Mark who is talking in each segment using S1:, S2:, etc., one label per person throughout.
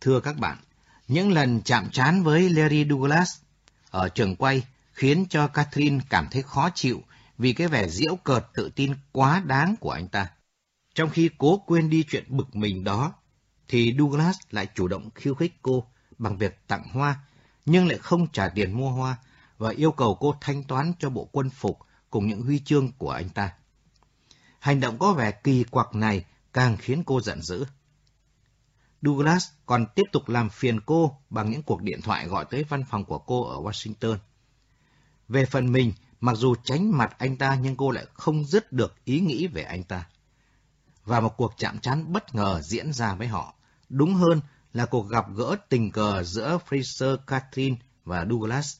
S1: Thưa các bạn, những lần chạm trán với Larry Douglas ở trường quay khiến cho Catherine cảm thấy khó chịu vì cái vẻ diễu cợt tự tin quá đáng của anh ta. Trong khi cố quên đi chuyện bực mình đó, thì Douglas lại chủ động khiêu khích cô bằng việc tặng hoa, nhưng lại không trả tiền mua hoa và yêu cầu cô thanh toán cho bộ quân phục cùng những huy chương của anh ta. Hành động có vẻ kỳ quặc này càng khiến cô giận dữ. Douglas còn tiếp tục làm phiền cô bằng những cuộc điện thoại gọi tới văn phòng của cô ở Washington. Về phần mình, mặc dù tránh mặt anh ta nhưng cô lại không dứt được ý nghĩ về anh ta. Và một cuộc chạm trán bất ngờ diễn ra với họ. Đúng hơn là cuộc gặp gỡ tình cờ giữa Fraser Catherine và Douglas.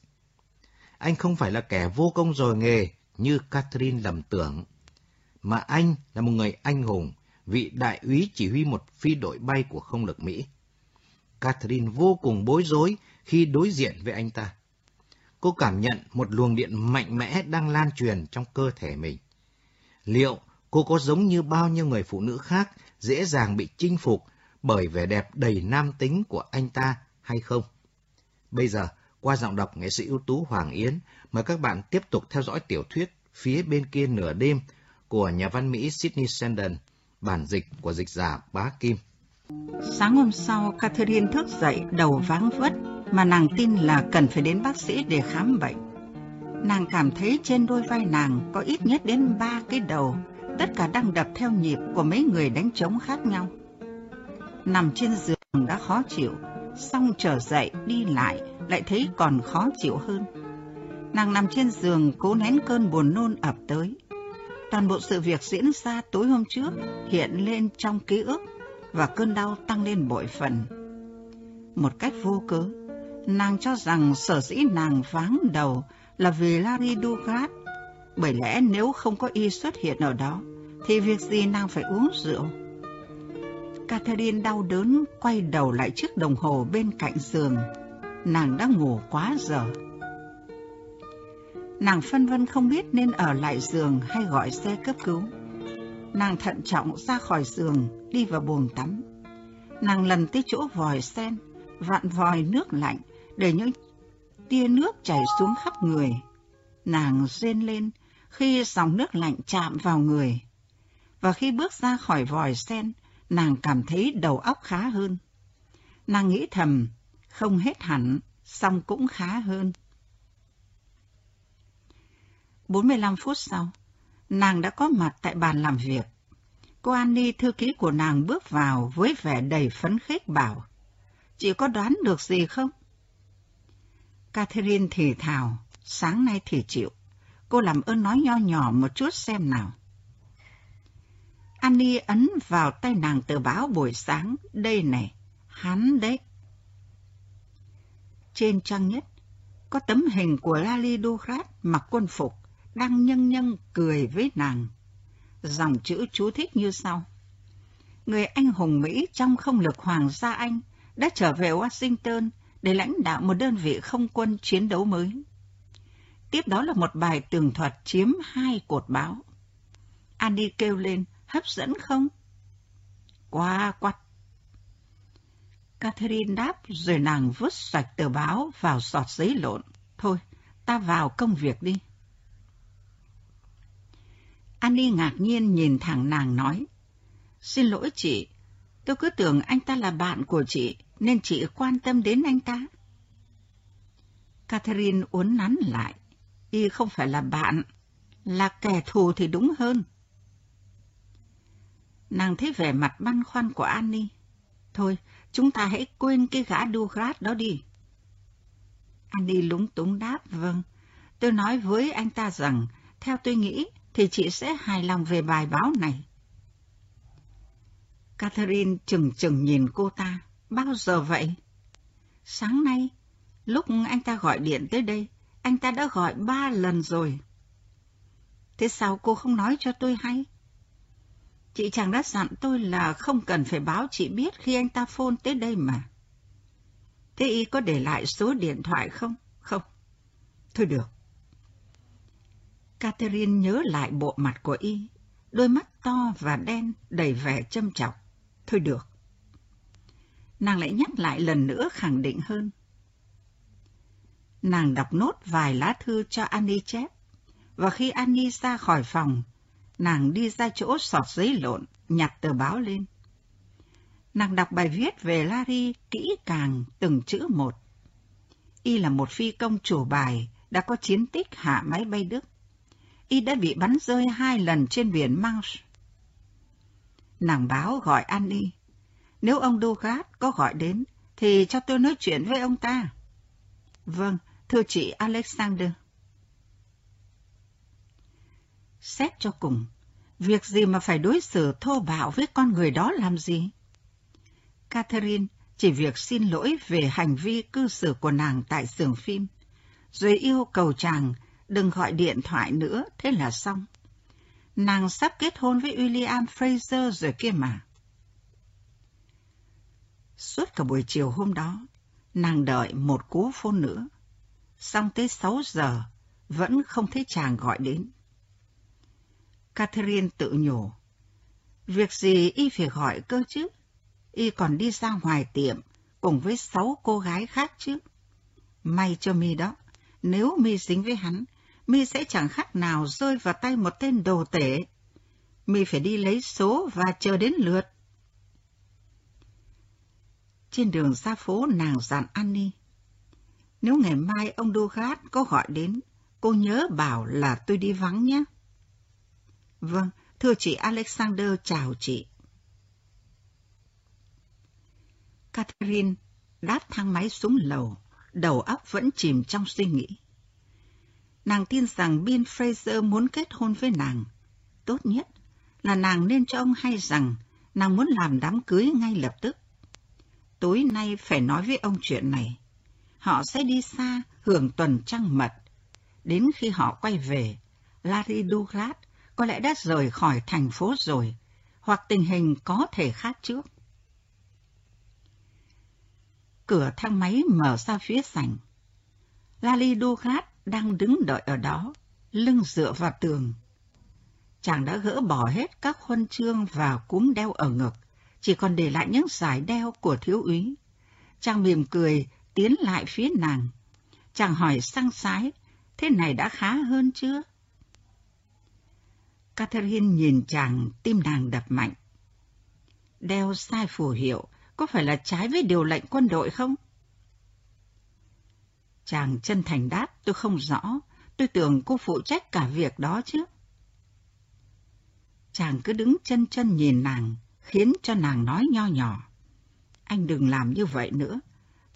S1: Anh không phải là kẻ vô công rồi nghề như Catherine lầm tưởng, mà anh là một người anh hùng, vị đại úy chỉ huy một phi đội bay của không lực Mỹ. Catherine vô cùng bối rối khi đối diện với anh ta. Cô cảm nhận một luồng điện mạnh mẽ đang lan truyền trong cơ thể mình. Liệu cô có giống như bao nhiêu người phụ nữ khác dễ dàng bị chinh phục bởi vẻ đẹp đầy nam tính của anh ta hay không? Bây giờ, qua giọng đọc nghệ sĩ ưu tú Hoàng Yến, mời các bạn tiếp tục theo dõi tiểu thuyết Phía bên kia nửa đêm của nhà văn Mỹ Sydney Sheldon, bản dịch của dịch giả Bá Kim.
S2: Sáng hôm sau, Catherine thức dậy đầu váng vất mà nàng tin là cần phải đến bác sĩ để khám bệnh. Nàng cảm thấy trên đôi vai nàng có ít nhất đến ba cái đầu, tất cả đang đập theo nhịp của mấy người đánh trống khác nhau. Nằm trên giường đã khó chịu, xong trở dậy đi lại lại thấy còn khó chịu hơn. Nàng nằm trên giường cố nén cơn buồn nôn ập tới. Toàn bộ sự việc diễn ra tối hôm trước hiện lên trong ký ức và cơn đau tăng lên bội phần. Một cách vô cớ, nàng cho rằng sở dĩ nàng váng đầu là vì Larry Douglas, bởi lẽ nếu không có y xuất hiện ở đó, thì việc gì nàng phải uống rượu? Catherine đau đớn quay đầu lại chiếc đồng hồ bên cạnh giường. Nàng đã ngủ quá giờ. Nàng phân vân không biết nên ở lại giường hay gọi xe cấp cứu. Nàng thận trọng ra khỏi giường, đi vào buồng tắm. Nàng lần tới chỗ vòi sen, vặn vòi nước lạnh để những tia nước chảy xuống khắp người. Nàng rên lên khi dòng nước lạnh chạm vào người. Và khi bước ra khỏi vòi sen, nàng cảm thấy đầu óc khá hơn. Nàng nghĩ thầm, không hết hẳn, xong cũng khá hơn. 45 phút sau, nàng đã có mặt tại bàn làm việc. Cô Annie, thư ký của nàng bước vào với vẻ đầy phấn khích bảo, Chị có đoán được gì không? Catherine thì thào, sáng nay thì chịu. Cô làm ơn nói nho nhỏ một chút xem nào. Annie ấn vào tay nàng tờ báo buổi sáng, đây này, hắn đấy. Trên trang nhất, có tấm hình của Lali Douglas mặc quân phục, đang nhân nhân cười với nàng. Dòng chữ chú thích như sau. Người anh hùng Mỹ trong không lực Hoàng gia Anh đã trở về Washington để lãnh đạo một đơn vị không quân chiến đấu mới. Tiếp đó là một bài tường thuật chiếm hai cột báo. Andy kêu lên, hấp dẫn không? Quá quắt. Catherine đáp rồi nàng vứt sạch tờ báo vào sọt giấy lộn. Thôi, ta vào công việc đi. Annie ngạc nhiên nhìn thẳng nàng nói. Xin lỗi chị, tôi cứ tưởng anh ta là bạn của chị, nên chị quan tâm đến anh ta. Catherine uốn nắn lại. Y không phải là bạn, là kẻ thù thì đúng hơn. Nàng thấy vẻ mặt băn khoăn của Annie. Thôi, chúng ta hãy quên cái gã Douglas đó đi. Annie lúng túng đáp, vâng. Tôi nói với anh ta rằng, theo tôi nghĩ, thì chị sẽ hài lòng về bài báo này. Catherine chừng chừng nhìn cô ta. Bao giờ vậy? Sáng nay, lúc anh ta gọi điện tới đây, anh ta đã gọi ba lần rồi. Thế sao cô không nói cho tôi hay? Chị chàng đã dặn tôi là không cần phải báo chị biết khi anh ta phone tới đây mà. Thế y có để lại số điện thoại không? Không. Thôi được. Catherine nhớ lại bộ mặt của y, đôi mắt to và đen đầy vẻ châm chọc. Thôi được. nàng lại nhắc lại lần nữa khẳng định hơn. Nàng đọc nốt vài lá thư cho Annie chép, và khi Annie ra khỏi phòng, nàng đi ra chỗ sọt giấy lộn, nhặt tờ báo lên. Nàng đọc bài viết về Larry kỹ càng từng chữ một. Y là một phi công chủ bài, đã có chiến tích hạ máy bay Đức. Y đã bị bắn rơi hai lần trên biển Manche. Nàng báo gọi Annie. Nếu ông Dugat có gọi đến, thì cho tôi nói chuyện với ông ta. Vâng, thưa chị Alexander. Xét cho cùng, việc gì mà phải đối xử thô bạo với con người đó làm gì? Catherine chỉ việc xin lỗi về hành vi cư xử của nàng tại xưởng phim, rồi yêu cầu chàng đừng gọi điện thoại nữa, thế là xong. Nàng sắp kết hôn với William Fraser rồi kia mà. Suốt cả buổi chiều hôm đó, nàng đợi một cú phone nữa. Xong tới 6 giờ, vẫn không thấy chàng gọi đến. Catherine tự nhủ. Việc gì y phải gọi cơ chứ? Y còn đi ra ngoài tiệm cùng với sáu cô gái khác chứ. May cho mi đó, nếu mi dính với hắn, mi sẽ chẳng khác nào rơi vào tay một tên đồ tể. Mi phải đi lấy số và chờ đến lượt. Trên đường ra phố nàng dặn Annie. Nếu ngày mai ông Dugat có gọi đến, cô nhớ bảo là tôi đi vắng nhé. Vâng, thưa chị Alexander chào chị. Catherine đáp thang máy xuống lầu, đầu óc vẫn chìm trong suy nghĩ. Nàng tin rằng Bill Fraser muốn kết hôn với nàng. Tốt nhất là nàng nên cho ông hay rằng nàng muốn làm đám cưới ngay lập tức. Tối nay phải nói với ông chuyện này. Họ sẽ đi xa hưởng tuần trăng mật. Đến khi họ quay về, Larry Douglas có lẽ đã rời khỏi thành phố rồi, hoặc tình hình có thể khác trước. Cửa thang máy mở ra phía sảnh. Lali Douglas đang đứng đợi ở đó, lưng dựa vào tường. Chàng đã gỡ bỏ hết các huân chương và cúm đeo ở ngực, chỉ còn để lại những giải đeo của thiếu úy. Chàng mỉm cười, tiến lại phía nàng. Chàng hỏi sang sái, thế này đã khá hơn chưa? Catherine nhìn chàng, tim nàng đập mạnh. Đeo sai phù hiệu, có phải là trái với điều lệnh quân đội không? Chàng chân thành đáp, tôi không rõ, tôi tưởng cô phụ trách cả việc đó chứ. Chàng cứ đứng chân chân nhìn nàng, khiến cho nàng nói nho nhỏ. Anh đừng làm như vậy nữa,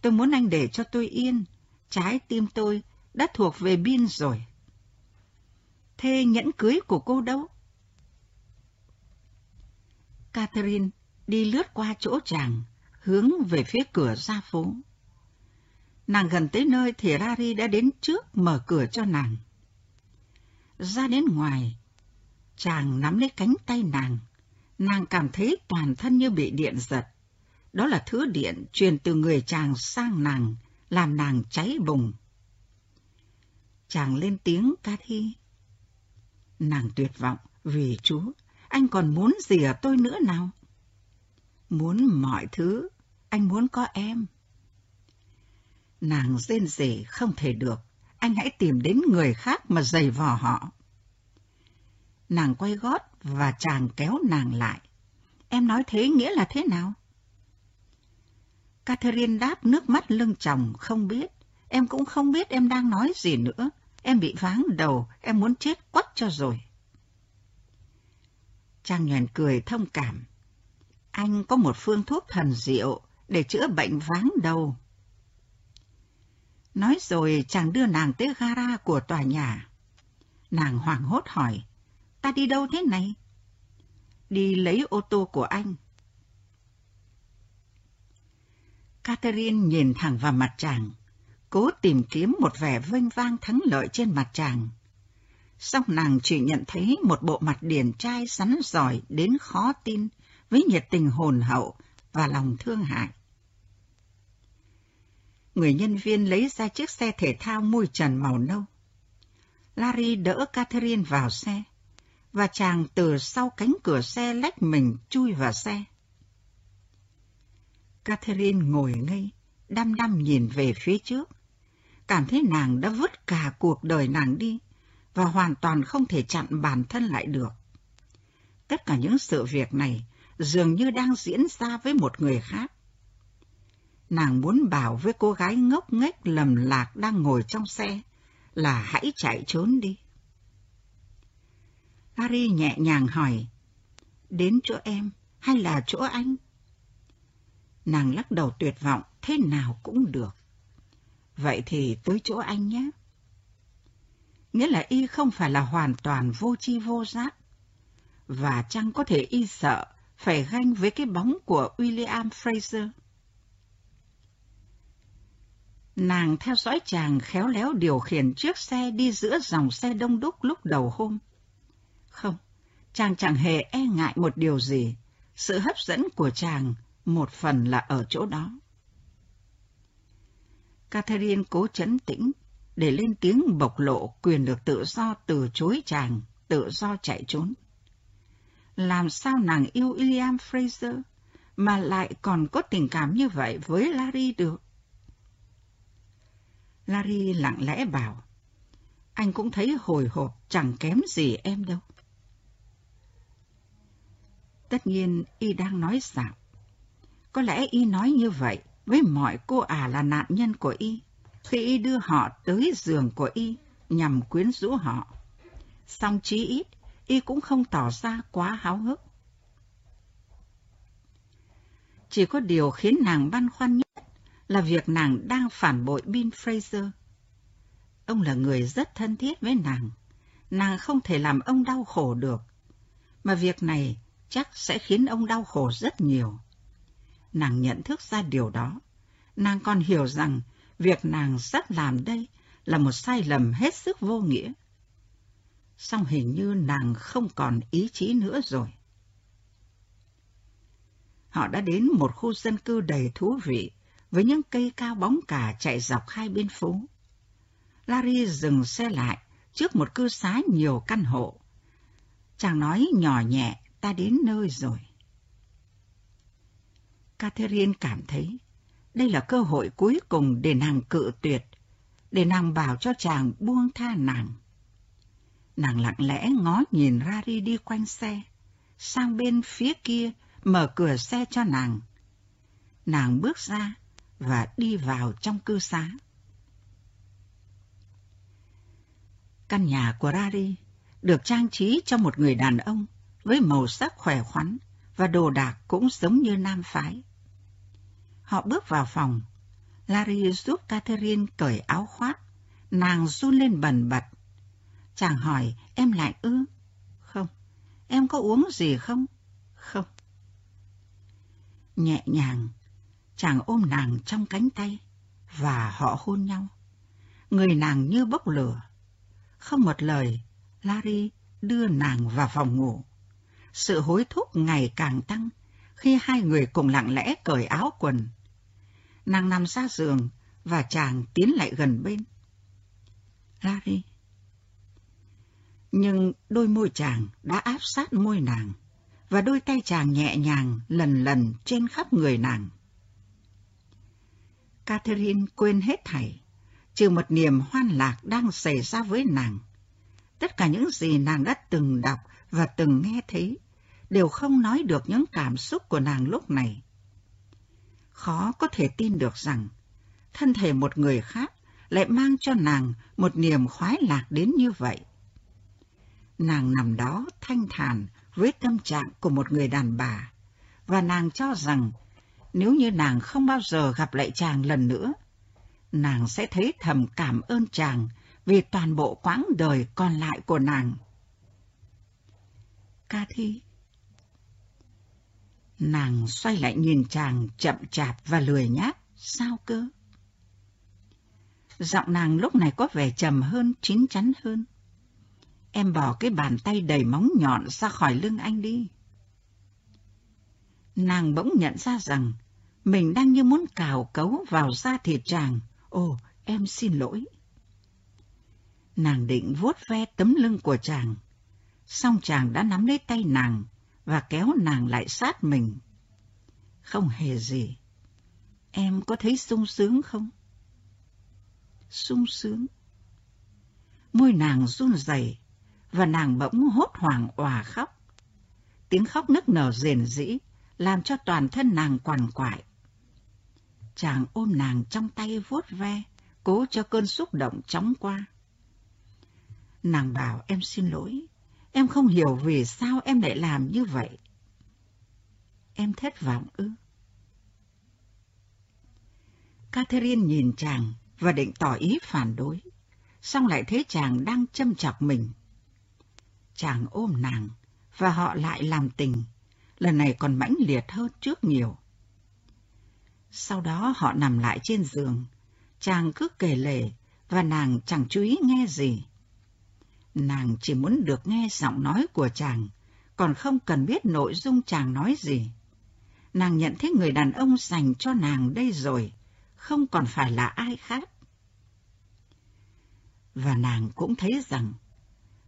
S2: tôi muốn anh để cho tôi yên, trái tim tôi đã thuộc về Bin rồi. Thế nhẫn cưới của cô đâu? Catherine đi lướt qua chỗ chàng, hướng về phía cửa ra phố. Nàng gần tới nơi thì Rari đã đến trước mở cửa cho nàng. Ra đến ngoài, chàng nắm lấy cánh tay nàng. Nàng cảm thấy toàn thân như bị điện giật. Đó là thứ điện truyền từ người chàng sang nàng, làm nàng cháy bùng. Chàng lên tiếng ca thi. Nàng tuyệt vọng vì Chúa, anh còn muốn gì ở tôi nữa nào? Muốn mọi thứ, anh muốn có em. Nàng rên rỉ không thể được, anh hãy tìm đến người khác mà giày vò họ. Nàng quay gót và chàng kéo nàng lại. Em nói thế nghĩa là thế nào? Catherine đáp nước mắt lưng chồng không biết. Em cũng không biết em đang nói gì nữa. Em bị váng đầu, em muốn chết quắt cho rồi. Trang nhoèn cười thông cảm. Anh có một phương thuốc thần diệu để chữa bệnh váng đầu. Nói rồi chàng đưa nàng tới gara của tòa nhà. Nàng hoảng hốt hỏi, ta đi đâu thế này? Đi lấy ô tô của anh. Catherine nhìn thẳng vào mặt chàng, cố tìm kiếm một vẻ vinh vang thắng lợi trên mặt chàng. Xong nàng chỉ nhận thấy một bộ mặt điển trai sắn giỏi đến khó tin, với nhiệt tình hồn hậu và lòng thương hại. Người nhân viên lấy ra chiếc xe thể thao môi trần màu nâu. Larry đỡ Catherine vào xe, và chàng từ sau cánh cửa xe lách mình chui vào xe. Catherine ngồi ngây, đăm đăm nhìn về phía trước. Cảm thấy nàng đã vứt cả cuộc đời nàng đi và hoàn toàn không thể chặn bản thân lại được. Tất cả những sự việc này dường như đang diễn ra với một người khác. Nàng muốn bảo với cô gái ngốc nghếch lầm lạc đang ngồi trong xe là hãy chạy trốn đi. Gary nhẹ nhàng hỏi, đến chỗ em hay là chỗ anh? Nàng lắc đầu tuyệt vọng, thế nào cũng được. Vậy thì tới chỗ anh nhé. Nghĩa là y không phải là hoàn toàn vô chi vô giác. Và chăng có thể y sợ phải ganh với cái bóng của William Fraser. Nàng theo dõi chàng khéo léo điều khiển chiếc xe đi giữa dòng xe đông đúc lúc đầu hôm. Không, chàng chẳng hề e ngại một điều gì. Sự hấp dẫn của chàng một phần là ở chỗ đó. Catherine cố chấn tĩnh để lên tiếng bộc lộ quyền được tự do từ chối chàng, tự do chạy trốn. Làm sao nàng yêu William Fraser mà lại còn có tình cảm như vậy với Larry được? Larry lặng lẽ bảo, anh cũng thấy hồi hộp chẳng kém gì em đâu. Tất nhiên, y đang nói xạo. Có lẽ y nói như vậy với mọi cô ả là nạn nhân của y, khi y đưa họ tới giường của y nhằm quyến rũ họ. Song chí ít, y cũng không tỏ ra quá háo hức. Chỉ có điều khiến nàng băn khoăn nhất là việc nàng đang phản bội Bill Fraser. Ông là người rất thân thiết với nàng, nàng không thể làm ông đau khổ được, mà việc này chắc sẽ khiến ông đau khổ rất nhiều. Nàng nhận thức ra điều đó, nàng còn hiểu rằng việc nàng sắp làm đây là một sai lầm hết sức vô nghĩa. Song hình như nàng không còn ý chí nữa rồi. Họ đã đến một khu dân cư đầy thú vị, với những cây cao bóng cả chạy dọc hai bên phố. Larry dừng xe lại trước một cư xá nhiều căn hộ. Chàng nói nhỏ nhẹ, ta đến nơi rồi. Catherine cảm thấy đây là cơ hội cuối cùng để nàng cự tuyệt, để nàng bảo cho chàng buông tha nàng. Nàng lặng lẽ ngó nhìn Rari đi quanh xe, sang bên phía kia mở cửa xe cho nàng. Nàng bước ra và đi vào trong cư xá. Căn nhà của Rari được trang trí cho một người đàn ông với màu sắc khỏe khoắn và đồ đạc cũng giống như nam phái. Họ bước vào phòng. Larry giúp Catherine cởi áo khoác. Nàng run lên bần bật. Chàng hỏi, em lại ư? Không. Em có uống gì không? Không. Nhẹ nhàng, chàng ôm nàng trong cánh tay và họ hôn nhau. Người nàng như bốc lửa. Không một lời, Larry đưa nàng vào phòng ngủ. Sự hối thúc ngày càng tăng khi hai người cùng lặng lẽ cởi áo quần. Nàng nằm ra giường và chàng tiến lại gần bên. Larry. Nhưng đôi môi chàng đã áp sát môi nàng và đôi tay chàng nhẹ nhàng lần lần trên khắp người nàng. Catherine quên hết thảy, trừ một niềm hoan lạc đang xảy ra với nàng. Tất cả những gì nàng đã từng đọc và từng nghe thấy đều không nói được những cảm xúc của nàng lúc này. Khó có thể tin được rằng thân thể một người khác lại mang cho nàng một niềm khoái lạc đến như vậy. Nàng nằm đó thanh thản với tâm trạng của một người đàn bà, và nàng cho rằng nếu như nàng không bao giờ gặp lại chàng lần nữa, nàng sẽ thấy thầm cảm ơn chàng vì toàn bộ quãng đời còn lại của nàng. Cathy Nàng xoay lại nhìn chàng chậm chạp và lười nhác. Sao cơ? Giọng nàng lúc này có vẻ trầm hơn, chín chắn hơn. Em bỏ cái bàn tay đầy móng nhọn ra khỏi lưng anh đi. Nàng bỗng nhận ra rằng mình đang như muốn cào cấu vào da thịt chàng. Ồ, em xin lỗi. Nàng định vuốt ve tấm lưng của chàng. Xong chàng đã nắm lấy tay nàng và kéo nàng lại sát mình. Không hề gì. Em có thấy sung sướng không? Sung sướng. Môi nàng run rẩy và nàng bỗng hốt hoảng òa khóc. Tiếng khóc nức nở rền rĩ, làm cho toàn thân nàng quằn quại. Chàng ôm nàng trong tay vuốt ve, cố cho cơn xúc động chóng qua. Nàng bảo em xin lỗi, em không hiểu vì sao em lại làm như vậy. Em thất vọng ư? Catherine nhìn chàng và định tỏ ý phản đối, xong lại thấy chàng đang châm chọc mình. Chàng ôm nàng, và họ lại làm tình, lần này còn mãnh liệt hơn trước nhiều. Sau đó họ nằm lại trên giường, chàng cứ kể lể và nàng chẳng chú ý nghe gì. Nàng chỉ muốn được nghe giọng nói của chàng, còn không cần biết nội dung chàng nói gì. Nàng nhận thấy người đàn ông dành cho nàng đây rồi, không còn phải là ai khác. Và nàng cũng thấy rằng,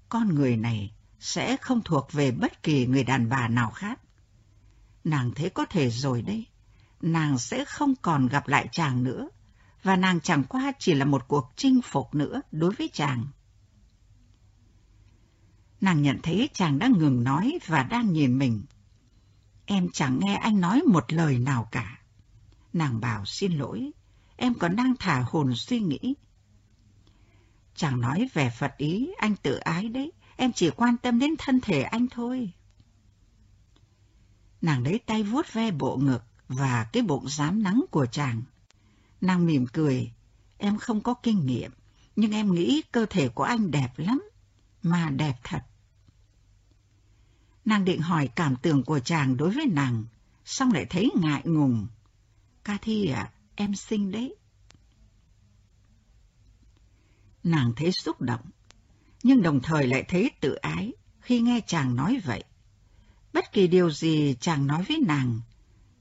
S2: con người này sẽ không thuộc về bất kỳ người đàn bà nào khác. Nàng thấy có thể rồi đây, nàng sẽ không còn gặp lại chàng nữa, và nàng chẳng qua chỉ là một cuộc chinh phục nữa đối với chàng. Nàng nhận thấy chàng đang ngừng nói và đang nhìn mình. Em chẳng nghe anh nói một lời nào cả. Nàng bảo xin lỗi, em còn đang thả hồn suy nghĩ. Chàng nói về Phật ý, anh tự ái đấy, em chỉ quan tâm đến thân thể anh thôi. Nàng lấy tay vuốt ve bộ ngực và cái bụng dám nắng của chàng. Nàng mỉm cười, em không có kinh nghiệm, nhưng em nghĩ cơ thể của anh đẹp lắm, mà đẹp thật. Nàng định hỏi cảm tưởng của chàng đối với nàng, xong lại thấy ngại ngùng. Cathy à, em xinh đấy. Nàng thấy xúc động, nhưng đồng thời lại thấy tự ái khi nghe chàng nói vậy. Bất kỳ điều gì chàng nói với nàng,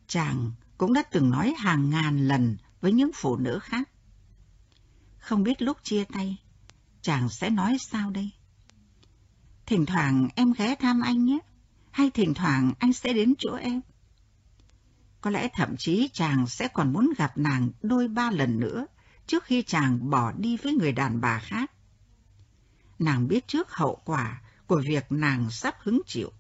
S2: chàng cũng đã từng nói hàng ngàn lần với những phụ nữ khác. Không biết lúc chia tay, chàng sẽ nói sao đây? Thỉnh thoảng em ghé thăm anh nhé, hay thỉnh thoảng anh sẽ đến chỗ em. Có lẽ thậm chí chàng sẽ còn muốn gặp nàng đôi ba lần nữa trước khi chàng bỏ đi với người đàn bà khác. Nàng biết trước hậu quả của việc nàng sắp hứng chịu.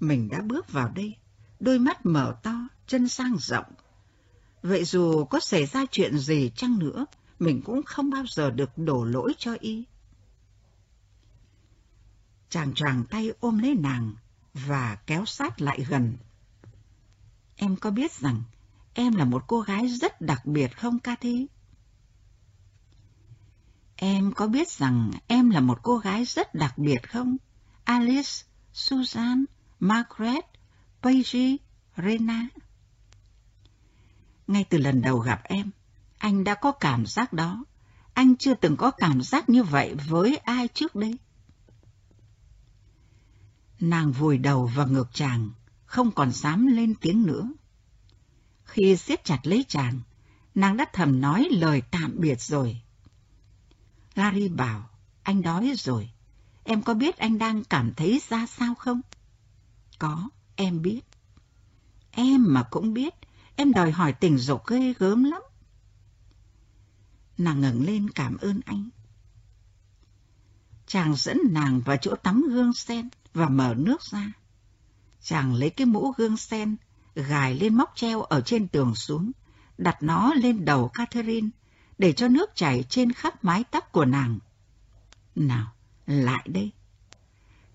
S2: Mình đã bước vào đây, đôi mắt mở to, chân sang rộng. Vậy dù có xảy ra chuyện gì chăng nữa, mình cũng không bao giờ được đổ lỗi cho y. Chàng choàng tay ôm lấy nàng và kéo sát lại gần. Em có biết rằng em là một cô gái rất đặc biệt không Cathy? Em có biết rằng em là một cô gái rất đặc biệt không? Alice, Susan, Margaret, Paige, Rena. Ngay từ lần đầu gặp em, anh đã có cảm giác đó. Anh chưa từng có cảm giác như vậy với ai trước đây. Nàng vùi đầu vào ngực chàng, không còn dám lên tiếng nữa. Khi siết chặt lấy chàng, nàng đã thầm nói lời tạm biệt rồi. Larry bảo, anh đói rồi. Em có biết anh đang cảm thấy ra sao không? Có, em biết. Em mà cũng biết, em đòi hỏi tình dục ghê gớm lắm. Nàng ngẩng lên cảm ơn anh. Chàng dẫn nàng vào chỗ tắm gương sen và mở nước ra. Chàng lấy cái mũ gương sen, gài lên móc treo ở trên tường xuống, đặt nó lên đầu Catherine, để cho nước chảy trên khắp mái tóc của nàng. Nào, lại đây.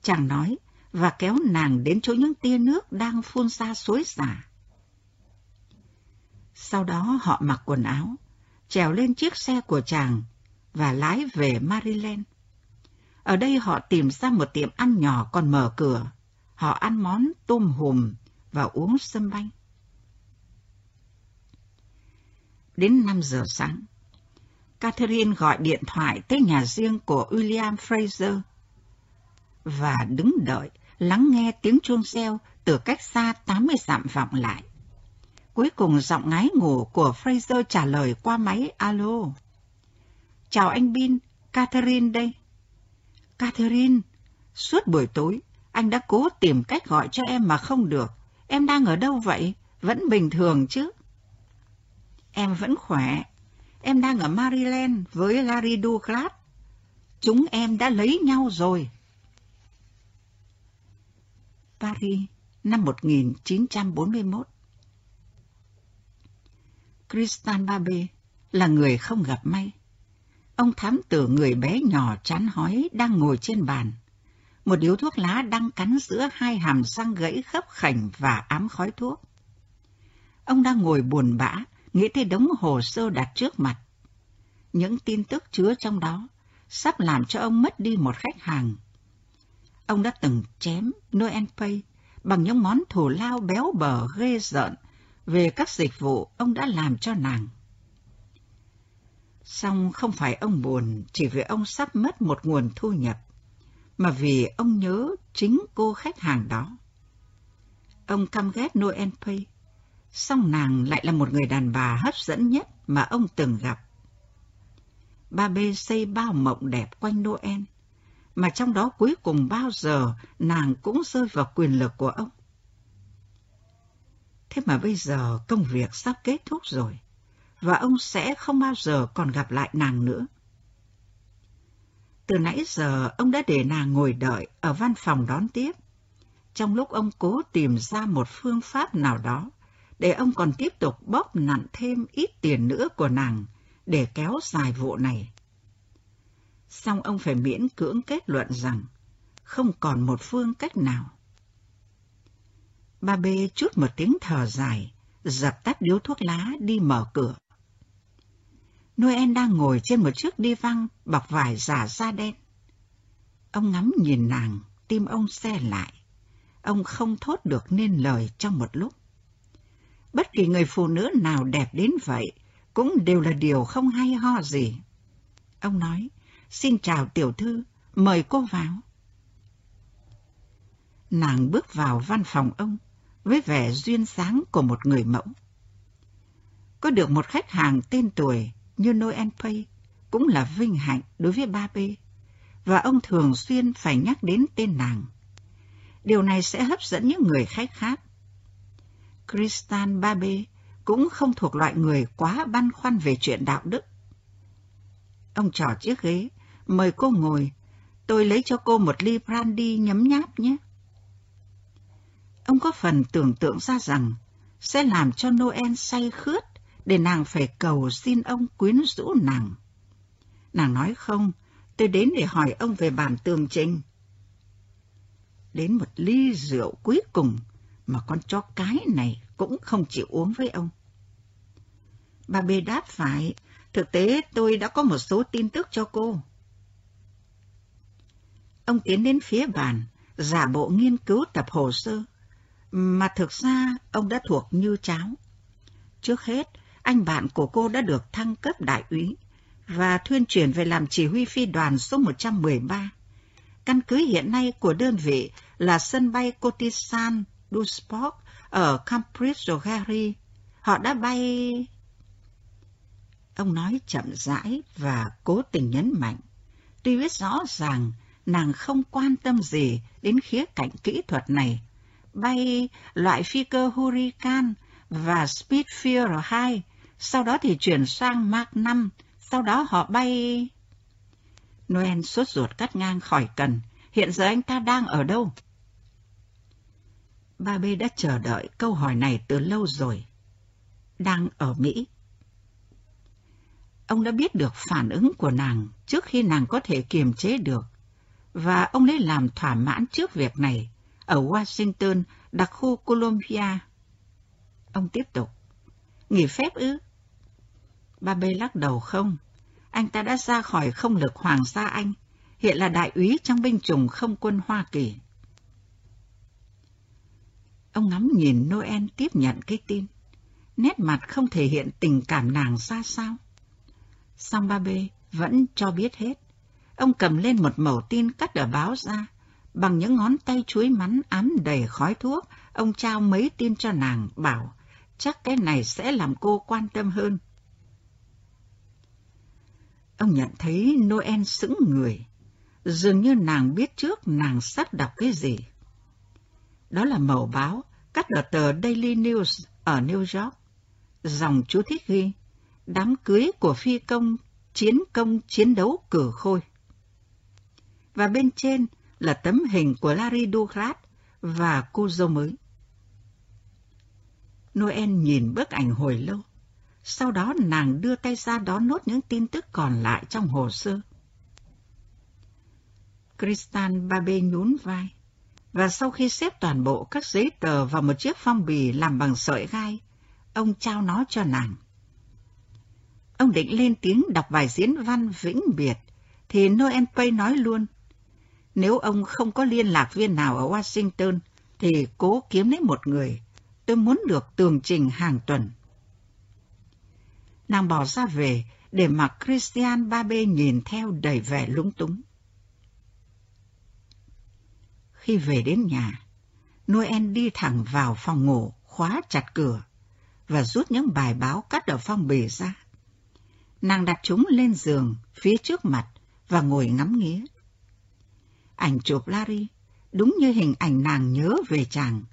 S2: Chàng nói và kéo nàng đến chỗ những tia nước đang phun ra suối xả. Sau đó họ mặc quần áo, trèo lên chiếc xe của chàng và lái về Maryland. Ở đây họ tìm ra một tiệm ăn nhỏ còn mở cửa. Họ ăn món tôm hùm và uống sâm banh. Đến 5 giờ sáng, Catherine gọi điện thoại tới nhà riêng của William Fraser và đứng đợi lắng nghe tiếng chuông reo từ cách xa 80 dặm vọng lại. Cuối cùng giọng ngái ngủ của Fraser trả lời qua máy alo. Chào anh Bin, Catherine đây. Catherine, suốt buổi tối, anh đã cố tìm cách gọi cho em mà không được. Em đang ở đâu vậy? Vẫn bình thường chứ? Em vẫn khỏe. Em đang ở Maryland với Larry Douglas. Chúng em đã lấy nhau rồi. Paris, năm 1941 Christian Babe là người không gặp may. Ông thám tử người bé nhỏ chán hói đang ngồi trên bàn. Một điếu thuốc lá đang cắn giữa hai hàm răng gãy khớp khảnh và ám khói thuốc. Ông đang ngồi buồn bã, nghĩ tới đống hồ sơ đặt trước mặt. Những tin tức chứa trong đó sắp làm cho ông mất đi một khách hàng. Ông đã từng chém Noel Pay bằng những món thủ lao béo bở ghê rợn về các dịch vụ ông đã làm cho nàng. Song không phải ông buồn chỉ vì ông sắp mất một nguồn thu nhập, mà vì ông nhớ chính cô khách hàng đó. Ông căm ghét Noel Pay, song nàng lại là một người đàn bà hấp dẫn nhất mà ông từng gặp. Ba bê xây bao mộng đẹp quanh Noel, mà trong đó cuối cùng bao giờ nàng cũng rơi vào quyền lực của ông. Thế mà bây giờ công việc sắp kết thúc rồi, và ông sẽ không bao giờ còn gặp lại nàng nữa. Từ nãy giờ ông đã để nàng ngồi đợi ở văn phòng đón tiếp, trong lúc ông cố tìm ra một phương pháp nào đó để ông còn tiếp tục bóp nặn thêm ít tiền nữa của nàng để kéo dài vụ này. Xong ông phải miễn cưỡng kết luận rằng không còn một phương cách nào. Ba bê chút một tiếng thở dài, dập tắt điếu thuốc lá đi mở cửa. Noel đang ngồi trên một chiếc đi văng bọc vải giả da đen. Ông ngắm nhìn nàng, tim ông xe lại. Ông không thốt được nên lời trong một lúc. Bất kỳ người phụ nữ nào đẹp đến vậy cũng đều là điều không hay ho gì. Ông nói, xin chào tiểu thư, mời cô vào. Nàng bước vào văn phòng ông với vẻ duyên dáng của một người mẫu. Có được một khách hàng tên tuổi như Noel Pay cũng là vinh hạnh đối với ba B, và ông thường xuyên phải nhắc đến tên nàng. Điều này sẽ hấp dẫn những người khách khác. Kristan Ba B cũng không thuộc loại người quá băn khoăn về chuyện đạo đức. Ông trò chiếc ghế, mời cô ngồi, tôi lấy cho cô một ly brandy nhấm nháp nhé. Ông có phần tưởng tượng ra rằng sẽ làm cho Noel say khướt để nàng phải cầu xin ông quyến rũ nàng. Nàng nói không, tôi đến để hỏi ông về bản tường trình. Đến một ly rượu cuối cùng mà con chó cái này cũng không chịu uống với ông. Bà bê đáp phải, thực tế tôi đã có một số tin tức cho cô. Ông tiến đến phía bàn, giả bộ nghiên cứu tập hồ sơ, mà thực ra ông đã thuộc như cháo. Trước hết, anh bạn của cô đã được thăng cấp đại úy và thuyên chuyển về làm chỉ huy phi đoàn số 113. Căn cứ hiện nay của đơn vị là sân bay Cotisan Dusport ở Cambridge, Gary. Họ đã bay... Ông nói chậm rãi và cố tình nhấn mạnh. Tuy biết rõ ràng nàng không quan tâm gì đến khía cạnh kỹ thuật này. Bay loại phi cơ Hurricane và Spitfire 2 sau đó thì chuyển sang Mark 5, sau đó họ bay... Noel sốt ruột cắt ngang khỏi cần, hiện giờ anh ta đang ở đâu? Ba B đã chờ đợi câu hỏi này từ lâu rồi. Đang ở Mỹ. Ông đã biết được phản ứng của nàng trước khi nàng có thể kiềm chế được, và ông lấy làm thỏa mãn trước việc này ở Washington, đặc khu Columbia. Ông tiếp tục. Nghỉ phép ư? Ba bê lắc đầu không. Anh ta đã ra khỏi không lực Hoàng gia Anh, hiện là đại úy trong binh chủng không quân Hoa Kỳ. Ông ngắm nhìn Noel tiếp nhận cái tin. Nét mặt không thể hiện tình cảm nàng ra sao. Song ba bê vẫn cho biết hết. Ông cầm lên một mẩu tin cắt ở báo ra. Bằng những ngón tay chuối mắn ám đầy khói thuốc, ông trao mấy tin cho nàng, bảo chắc cái này sẽ làm cô quan tâm hơn. Ông nhận thấy Noel sững người, dường như nàng biết trước nàng sắp đọc cái gì. Đó là mẩu báo cắt ở tờ Daily News ở New York. Dòng chú thích ghi, đám cưới của phi công chiến công chiến đấu cử khôi. Và bên trên là tấm hình của Larry Douglas và cô dâu mới. Noel nhìn bức ảnh hồi lâu. Sau đó nàng đưa tay ra đón nốt những tin tức còn lại trong hồ sơ. Kristan Babe nhún vai, và sau khi xếp toàn bộ các giấy tờ vào một chiếc phong bì làm bằng sợi gai, ông trao nó cho nàng. Ông định lên tiếng đọc bài diễn văn vĩnh biệt, thì Noel Pay nói luôn. Nếu ông không có liên lạc viên nào ở Washington, thì cố kiếm lấy một người. Tôi muốn được tường trình hàng tuần. Nàng bỏ ra về để mặc Christian Babe nhìn theo đầy vẻ lúng túng. Khi về đến nhà, Noel đi thẳng vào phòng ngủ, khóa chặt cửa và rút những bài báo cắt ở phong bì ra. Nàng đặt chúng lên giường, phía trước mặt và ngồi ngắm nghía. Ảnh chụp Larry, đúng như hình ảnh nàng nhớ về chàng.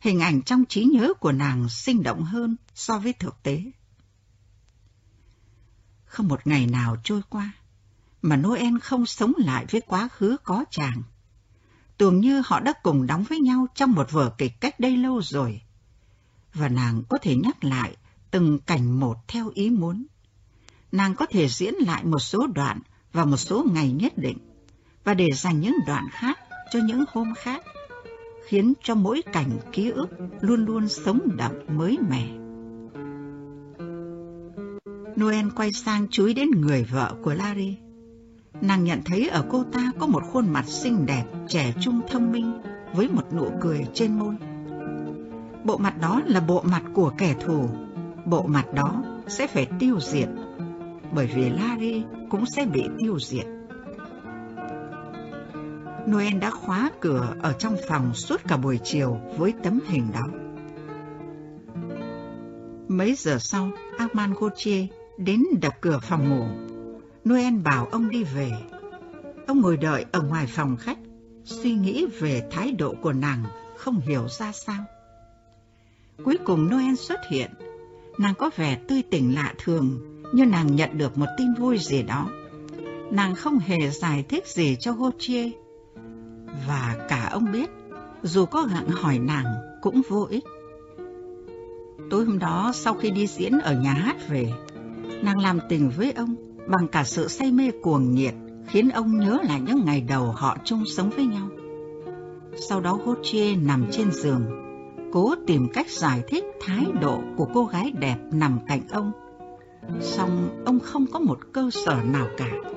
S2: Hình ảnh trong trí nhớ của nàng sinh động hơn so với thực tế. Không một ngày nào trôi qua, mà Noel không sống lại với quá khứ có chàng. Tưởng như họ đã cùng đóng với nhau trong một vở kịch cách đây lâu rồi. Và nàng có thể nhắc lại từng cảnh một theo ý muốn. Nàng có thể diễn lại một số đoạn và một số ngày nhất định, và để dành những đoạn khác cho những hôm khác, khiến cho mỗi cảnh ký ức luôn luôn sống đậm mới mẻ. Noel quay sang chúi đến người vợ của Larry. Nàng nhận thấy ở cô ta có một khuôn mặt xinh đẹp, trẻ trung thông minh, với một nụ cười trên môi. Bộ mặt đó là bộ mặt của kẻ thù, bộ mặt đó sẽ phải tiêu diệt, bởi vì Larry cũng sẽ bị tiêu diệt. Noel đã khóa cửa ở trong phòng suốt cả buổi chiều với tấm hình đó. Mấy giờ sau, Armand Gauthier đến đập cửa phòng ngủ. Noel bảo ông đi về. Ông ngồi đợi ở ngoài phòng khách, suy nghĩ về thái độ của nàng không hiểu ra sao. Cuối cùng Noel xuất hiện, nàng có vẻ tươi tỉnh lạ thường như nàng nhận được một tin vui gì đó. Nàng không hề giải thích gì cho Gauthier và cả ông biết, dù có gặng hỏi nàng cũng vô ích. Tối hôm đó sau khi đi diễn ở nhà hát về, nàng làm tình với ông bằng cả sự say mê cuồng nhiệt, khiến ông nhớ lại những ngày đầu họ chung sống với nhau. Sau đó Gautier nằm trên giường, cố tìm cách giải thích thái độ của cô gái đẹp nằm cạnh ông. Song ông không có một cơ sở nào cả.